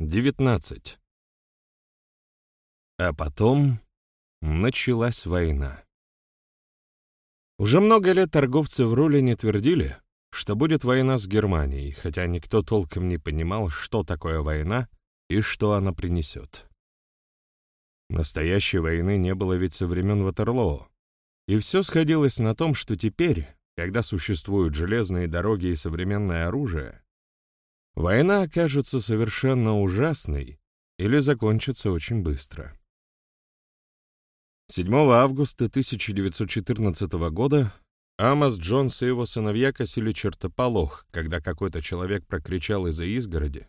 19. А потом началась война. Уже много лет торговцы в Рулине твердили, что будет война с Германией, хотя никто толком не понимал, что такое война и что она принесет. Настоящей войны не было ведь со времен Ватерлоо, и все сходилось на том, что теперь, когда существуют железные дороги и современное оружие, война окажется совершенно ужасной или закончится очень быстро. 7 августа 1914 года Амос Джонс и его сыновья косили чертополох, когда какой-то человек прокричал из-за изгороди,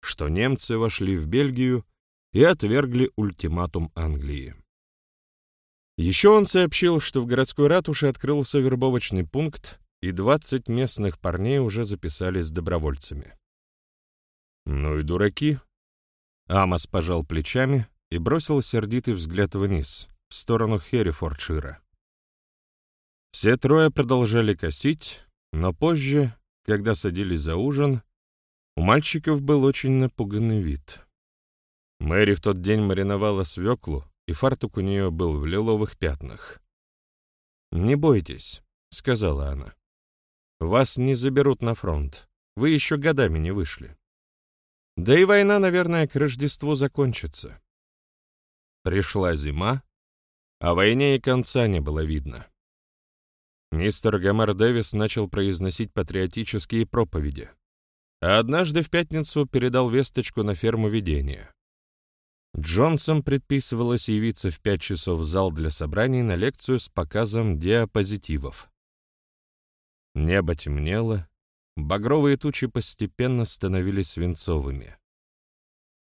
что немцы вошли в Бельгию и отвергли ультиматум Англии. Еще он сообщил, что в городской ратуше открылся вербовочный пункт, и 20 местных парней уже записались добровольцами. «Ну и дураки!» Амос пожал плечами и бросил сердитый взгляд вниз, в сторону Херрифордшира. Все трое продолжали косить, но позже, когда садились за ужин, у мальчиков был очень напуганный вид. Мэри в тот день мариновала свеклу, и фартук у нее был в лиловых пятнах. «Не бойтесь», — сказала она. «Вас не заберут на фронт. Вы еще годами не вышли. Да и война, наверное, к Рождеству закончится». Пришла зима, а войне и конца не было видно. Мистер Гомер Дэвис начал произносить патриотические проповеди, а однажды в пятницу передал весточку на ферму ведения. Джонсон предписывалось явиться в пять часов в зал для собраний на лекцию с показом диапозитивов. Небо темнело, багровые тучи постепенно становились свинцовыми.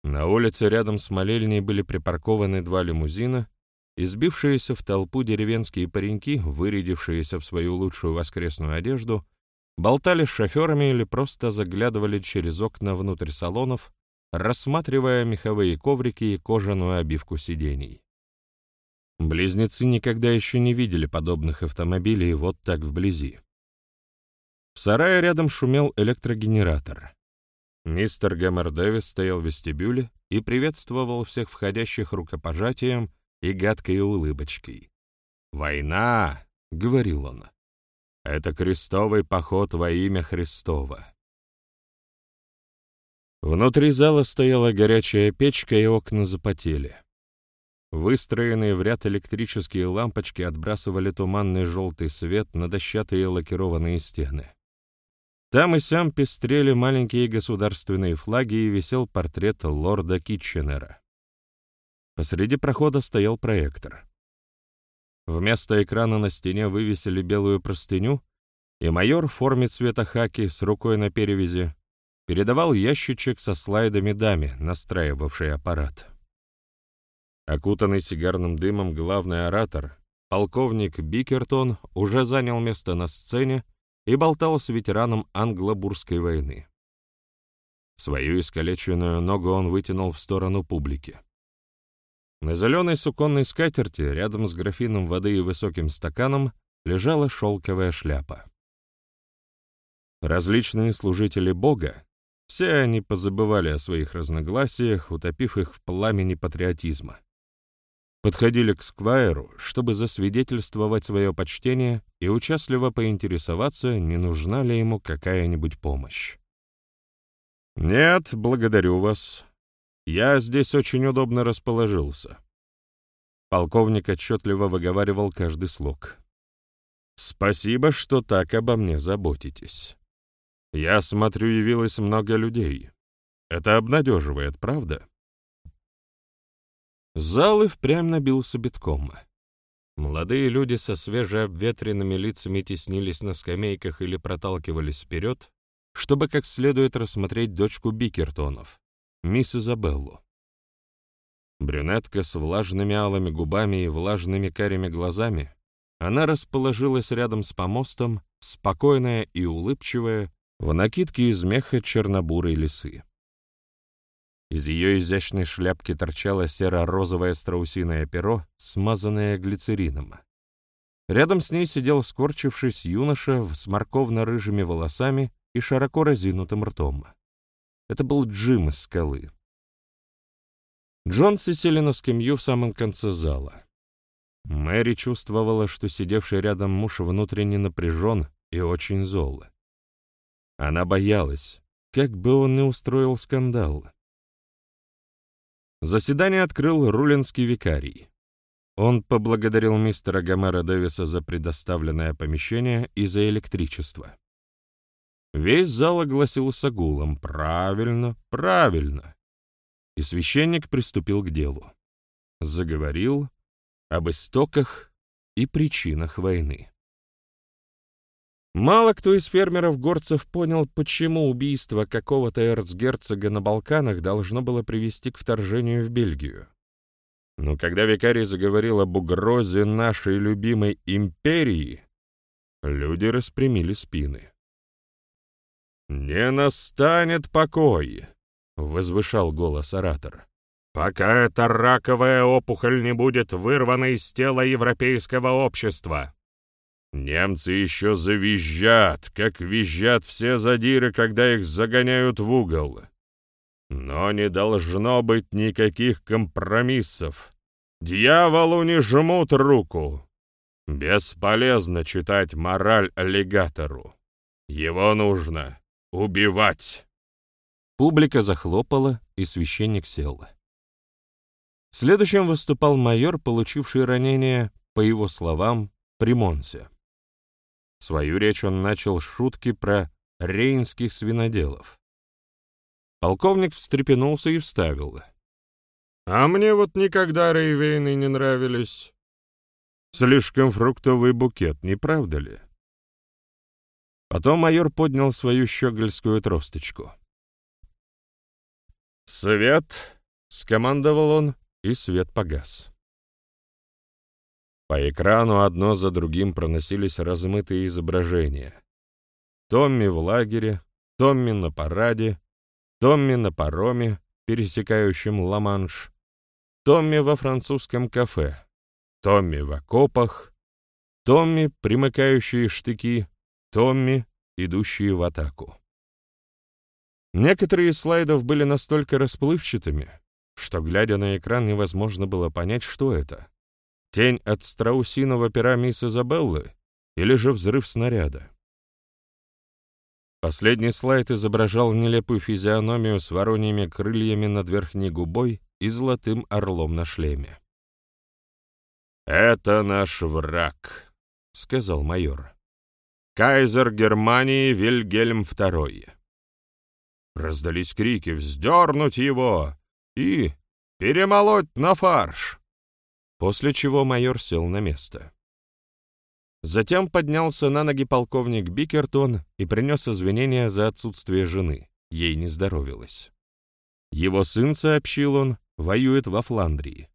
На улице рядом с молельней были припаркованы два лимузина, Избившиеся в толпу деревенские пареньки, вырядившиеся в свою лучшую воскресную одежду, болтали с шоферами или просто заглядывали через окна внутрь салонов, рассматривая меховые коврики и кожаную обивку сидений. Близнецы никогда еще не видели подобных автомобилей вот так вблизи. В сарае рядом шумел электрогенератор. Мистер Гэммер Дэвис стоял в вестибюле и приветствовал всех входящих рукопожатием и гадкой улыбочкой. «Война!» — говорил он. «Это крестовый поход во имя Христова». Внутри зала стояла горячая печка, и окна запотели. Выстроенные в ряд электрические лампочки отбрасывали туманный желтый свет на дощатые лакированные стены. Там и сям пестрели маленькие государственные флаги и висел портрет лорда Китченера. Посреди прохода стоял проектор. Вместо экрана на стене вывесили белую простыню, и майор в форме цвета хаки с рукой на перевязи передавал ящичек со слайдами даме, настраивавшей аппарат. Окутанный сигарным дымом главный оратор, полковник Бикертон, уже занял место на сцене и болтал с ветераном Англо-Бурской войны. Свою искалеченную ногу он вытянул в сторону публики. На зеленой суконной скатерти, рядом с графином воды и высоким стаканом, лежала шелковая шляпа. Различные служители Бога, все они позабывали о своих разногласиях, утопив их в пламени патриотизма. Подходили к Сквайру, чтобы засвидетельствовать свое почтение и участливо поинтересоваться, не нужна ли ему какая-нибудь помощь. «Нет, благодарю вас», я здесь очень удобно расположился. Полковник отчетливо выговаривал каждый слог. «Спасибо, что так обо мне заботитесь. Я смотрю, явилось много людей. Это обнадеживает, правда?» Зал и впрямь набился битком. Молодые люди со свежеобветренными лицами теснились на скамейках или проталкивались вперед, чтобы как следует рассмотреть дочку Бикертонов, мисс Изабеллу. Брюнетка с влажными алыми губами и влажными карими глазами, она расположилась рядом с помостом, спокойная и улыбчивая, в накидке из меха чернобурой лисы. Из ее изящной шляпки торчало серо-розовое страусиное перо, смазанное глицерином. Рядом с ней сидел, скорчившись, юноша с морковно-рыжими волосами и широко разинутым ртом. Это был Джим из скалы. Джонсы сели на скамью в самом конце зала. Мэри чувствовала, что сидевший рядом муж внутренне напряжен и очень зол. Она боялась, как бы он не устроил скандал. Заседание открыл рулинский викарий. Он поблагодарил мистера Гомера Дэвиса за предоставленное помещение и за электричество. Весь зал огласился гулом. Правильно, правильно. И священник приступил к делу. Заговорил об истоках и причинах войны. Мало кто из фермеров-горцев понял, почему убийство какого-то эрцгерцога на Балканах должно было привести к вторжению в Бельгию. Но когда викарий заговорил об угрозе нашей любимой империи, люди распрямили спины. «Не настанет покой», — возвышал голос оратор, «пока эта раковая опухоль не будет вырвана из тела европейского общества». Немцы еще завизжат, как визжат все задиры, когда их загоняют в угол. Но не должно быть никаких компромиссов. Дьяволу не жмут руку. Бесполезно читать мораль аллигатору. Его нужно убивать. Публика захлопала, и священник сел. Следующим выступал майор, получивший ранение, по его словам, при. Свою речь он начал с шутки про рейнских свиноделов. Полковник встрепенулся и вставил. «А мне вот никогда рейвейны не нравились. Слишком фруктовый букет, не правда ли?» Потом майор поднял свою щегольскую тросточку. «Свет!» — скомандовал он, и свет погас. По экрану одно за другим проносились размытые изображения. Томми в лагере, Томми на параде, Томми на пароме, пересекающем Ла-Манш, Томми во французском кафе, Томми в окопах, Томми, примыкающие штыки, Томми, идущие в атаку. Некоторые из слайдов были настолько расплывчатыми, что, глядя на экран, невозможно было понять, что это. Тень от страусиного пера мисс Изабеллы или же взрыв снаряда? Последний слайд изображал нелепую физиономию с вороньими крыльями над верхней губой и золотым орлом на шлеме. «Это наш враг», — сказал майор. «Кайзер Германии Вильгельм II». Раздались крики «Вздернуть его!» и «Перемолоть на фарш!» После чего майор сел на место. Затем поднялся на ноги полковник Бикертон и принес извинения за отсутствие жены, ей не здоровилось. Его сын, сообщил он, воюет во Фландрии.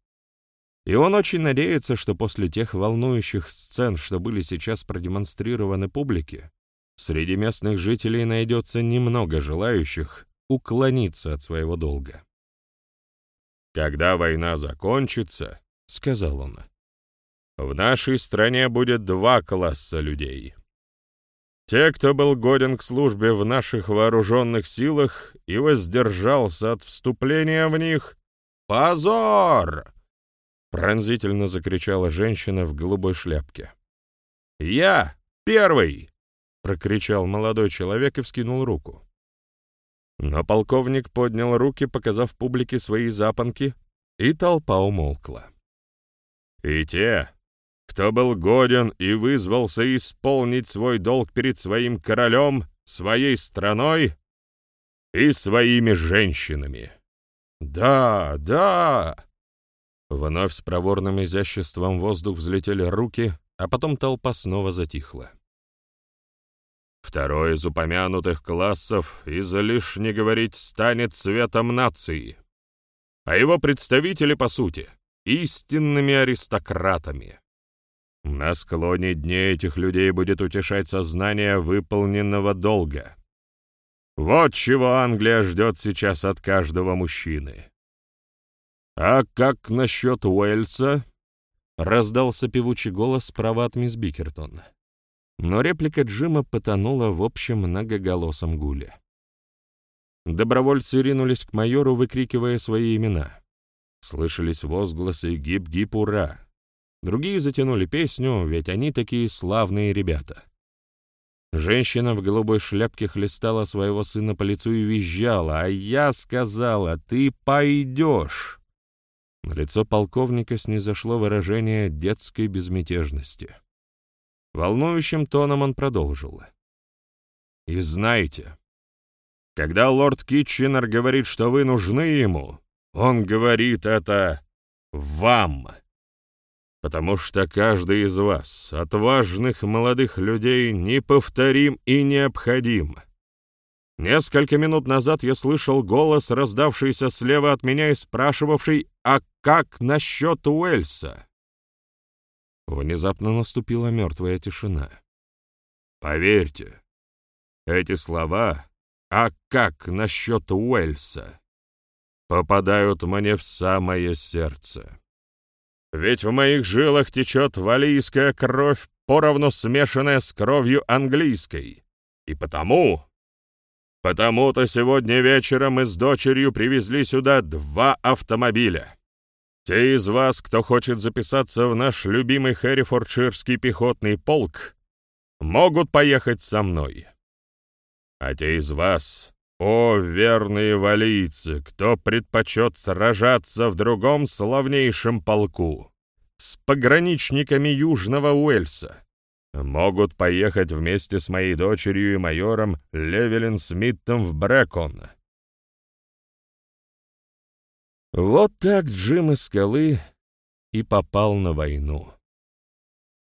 И он очень надеется, что после тех волнующих сцен, что были сейчас продемонстрированы публике, среди местных жителей найдется немного желающих уклониться от своего долга. Когда война закончится, — сказал он. «В нашей стране будет два класса людей. Те, кто был годен к службе в наших вооруженных силах и воздержался от вступления в них. Позор!» Пронзительно закричала женщина в голубой шляпке. «Я первый!» — прокричал молодой человек и вскинул руку. Но полковник поднял руки, показав публике свои запонки, и толпа умолкла. И те, кто был годен и вызвался исполнить свой долг перед своим королем, своей страной и своими женщинами. Да, да! Вновь с проворным изяществом воздух взлетели руки, а потом толпа снова затихла. Второй из упомянутых классов, излишне говорить, станет цветом нации, а его представители, по сути — истинными аристократами. На склоне дней этих людей будет утешать сознание выполненного долга. Вот чего Англия ждет сейчас от каждого мужчины. «А как насчет Уэльса?» — раздался певучий голос справа от мисс Бикертон. Но реплика Джима потонула в общем многоголосом гуле. Добровольцы ринулись к майору, выкрикивая свои имена. Слышались возгласы «Гип-гип, ура!». Другие затянули песню, ведь они такие славные ребята. Женщина в голубой шляпке хлестала своего сына по лицу и визжала, а я сказала «Ты пойдешь!». На лицо полковника снизошло выражение детской безмятежности. Волнующим тоном он продолжил. «И знаете, когда лорд Китченер говорит, что вы нужны ему, он говорит это вам. Потому что каждый из вас, отважных молодых людей, неповторим и необходим. Несколько минут назад я слышал голос, раздавшийся слева от меня и спрашивавший, а как насчет Уэльса? Внезапно наступила мертвая тишина. Поверьте, эти слова «а как насчет Уэльса?» Попадают мне в самое сердце. Ведь в моих жилах течет валийская кровь, поровну смешанная с кровью английской. И потому... Потому-то сегодня вечером мы с дочерью привезли сюда два автомобиля. Те из вас, кто хочет записаться в наш любимый Хэррифордширский пехотный полк, могут поехать со мной. А те из вас, о, верные валийцы, кто предпочет сражаться в другом славнейшем полку, с пограничниками Южного Уэльса, могут поехать вместе с моей дочерью и майором Левелин Смитом в Брэкон. Вот так Джим из скалы и попал на войну.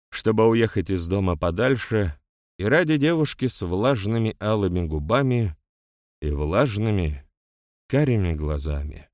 Чтобы уехать из дома подальше, и ради девушки с влажными алыми губами, и влажными карими глазами.